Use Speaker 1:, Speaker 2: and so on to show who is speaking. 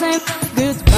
Speaker 1: same.